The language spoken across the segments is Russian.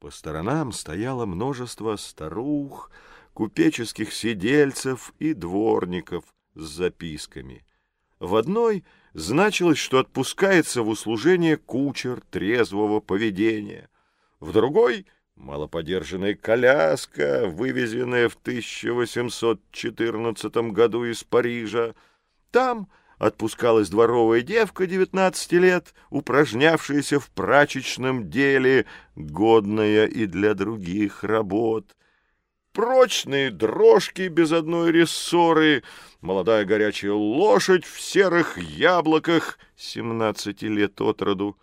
По сторонам стояло множество старух, купеческих сидельцев и дворников с записками. В одной значилось, что отпускается в услужение кучер трезвого поведения, в другой — малоподержанная коляска, вывезенная в 1814 году из Парижа. Там отпускалась дворовая девка девятнадцати лет, упражнявшаяся в прачечном деле, годная и для других работ. Прочные дрожки без одной рессоры, молодая горячая лошадь в серых яблоках, семнадцати лет от роду,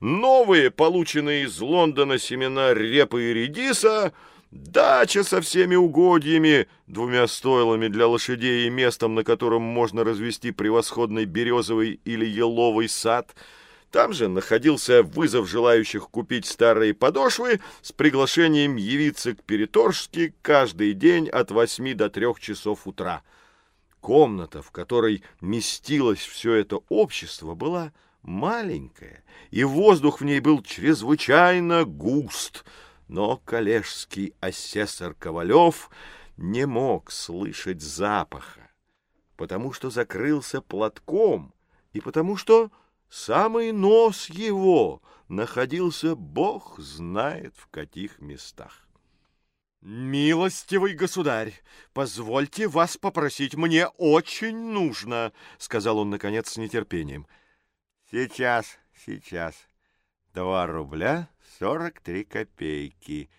новые, полученные из Лондона семена репы и редиса, дача со всеми угодьями, двумя стойлами для лошадей и местом, на котором можно развести превосходный березовый или еловый сад. Там же находился вызов желающих купить старые подошвы с приглашением явиться к Переторжске каждый день от восьми до трех часов утра. Комната, в которой местилось все это общество, была маленькая, и воздух в ней был чрезвычайно густ, но коллежский асессор Ковалев не мог слышать запаха, потому что закрылся платком и потому что самый нос его находился бог знает в каких местах. «Милостивый государь, позвольте вас попросить, мне очень нужно», — сказал он, наконец, с нетерпением. Сейчас, сейчас. Два рубля сорок три копейки.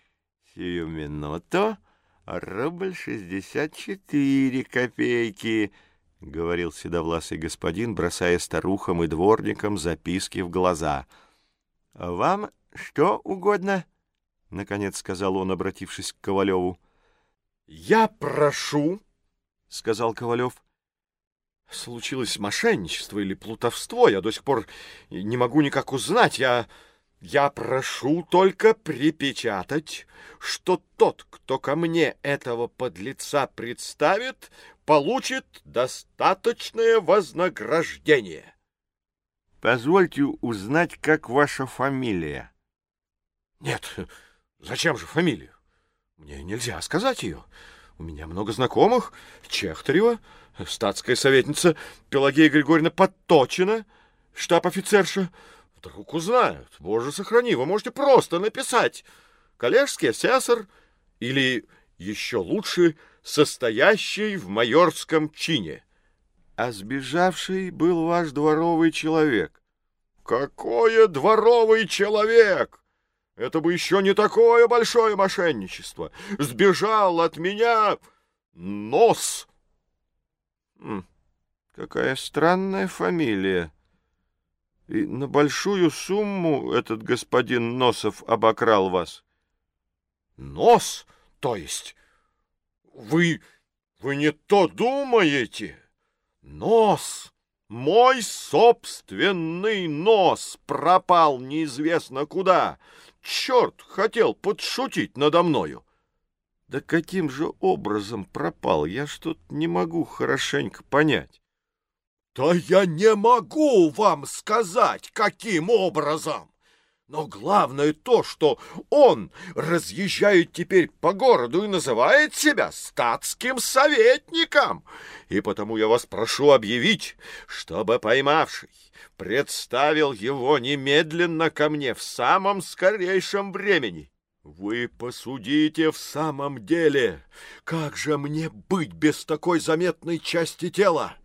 Сию минуту рубль шестьдесят четыре копейки, — говорил седовласый господин, бросая старухам и дворникам записки в глаза. — Вам что угодно? — наконец сказал он, обратившись к Ковалеву. — Я прошу, — сказал Ковалев, — Случилось мошенничество или плутовство, я до сих пор не могу никак узнать. Я, я прошу только припечатать, что тот, кто ко мне этого подлеца представит, получит достаточное вознаграждение. Позвольте узнать, как ваша фамилия. Нет, зачем же фамилию? Мне нельзя сказать ее. У меня много знакомых. Чехтарева, статская советница Пелагея Григорьевна Подточина, штаб-офицерша. Вдруг узнают. Боже, сохрани, вы можете просто написать. Коллежский асессор или, еще лучше, состоящий в майорском чине. А сбежавший был ваш дворовый человек. Какое дворовый человек? Это бы еще не такое большое мошенничество. Сбежал от меня нос. Хм, какая странная фамилия. И на большую сумму этот господин Носов обокрал вас. Нос? То есть? Вы... вы не то думаете? Нос... Мой собственный нос пропал неизвестно куда. Черт хотел подшутить надо мною. Да каким же образом пропал? Я что-то не могу хорошенько понять. Да я не могу вам сказать, каким образом. Но главное то, что он разъезжает теперь по городу и называет себя статским советником. И потому я вас прошу объявить, чтобы поймавший представил его немедленно ко мне в самом скорейшем времени. Вы посудите в самом деле, как же мне быть без такой заметной части тела?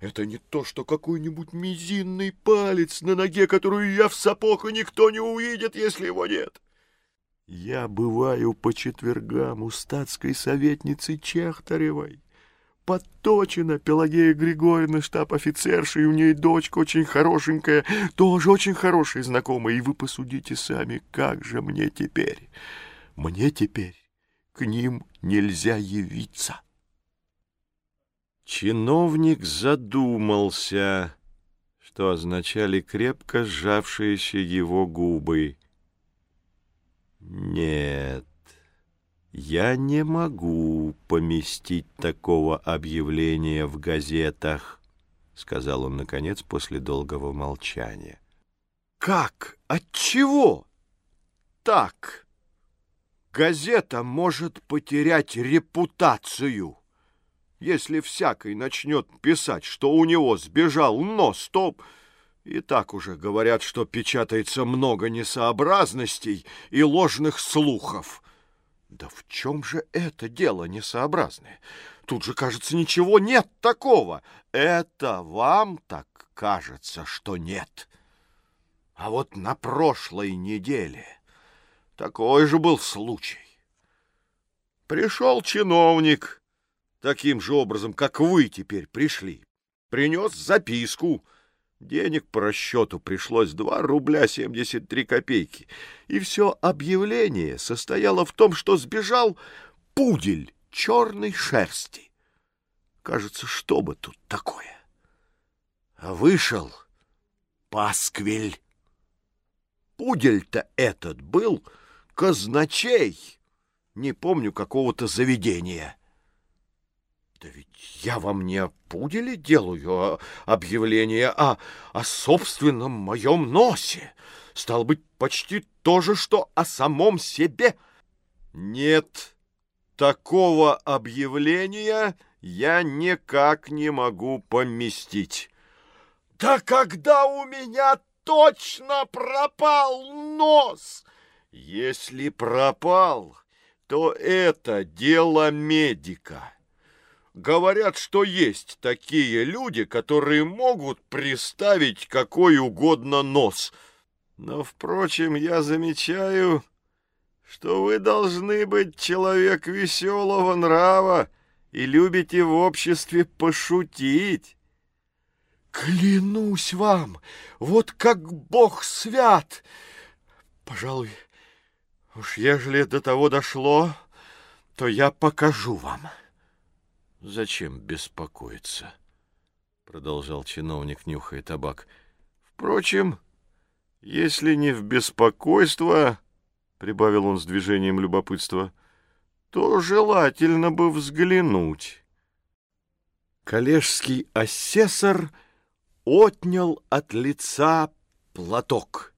Это не то, что какой-нибудь мизинный палец на ноге, которую я в сапог, и никто не увидит, если его нет. Я бываю по четвергам у статской советницы Чехтаревой. Подточена Пелагея Григорьевна, штаб-офицерша, и у ней дочка очень хорошенькая, тоже очень хорошая знакомая, и вы посудите сами, как же мне теперь? Мне теперь к ним нельзя явиться. Чиновник задумался, что означали крепко сжавшиеся его губы. «Нет, я не могу поместить такого объявления в газетах», — сказал он, наконец, после долгого молчания. «Как? Отчего? Так, газета может потерять репутацию. Если всякий начнет писать, что у него сбежал нос, то и так уже говорят, что печатается много несообразностей и ложных слухов. Да в чем же это дело несообразное? Тут же, кажется, ничего нет такого. Это вам так кажется, что нет. А вот на прошлой неделе такой же был случай. Пришел чиновник, таким же образом, как вы теперь пришли, принес записку — Денег по расчету пришлось 2 рубля 73 копейки. И все объявление состояло в том, что сбежал пудель черной шерсти. Кажется, что бы тут такое? А вышел пасквиль. Пудель-то этот был казначей, не помню какого-то заведения. Я вам не о пуделе делаю а объявление, а о собственном моем носе. Стал быть, почти то же, что о самом себе. Нет, такого объявления я никак не могу поместить. Да когда у меня точно пропал нос! Если пропал, то это дело медика. Говорят, что есть такие люди, которые могут приставить какой угодно нос. Но, впрочем, я замечаю, что вы должны быть человек веселого нрава и любите в обществе пошутить. Клянусь вам, вот как Бог свят! Пожалуй, уж ежели до того дошло, то я покажу вам. Зачем беспокоиться? Продолжал чиновник, нюхая табак. Впрочем, если не в беспокойство, прибавил он с движением любопытства, то желательно бы взглянуть. Коллежский асессор отнял от лица платок.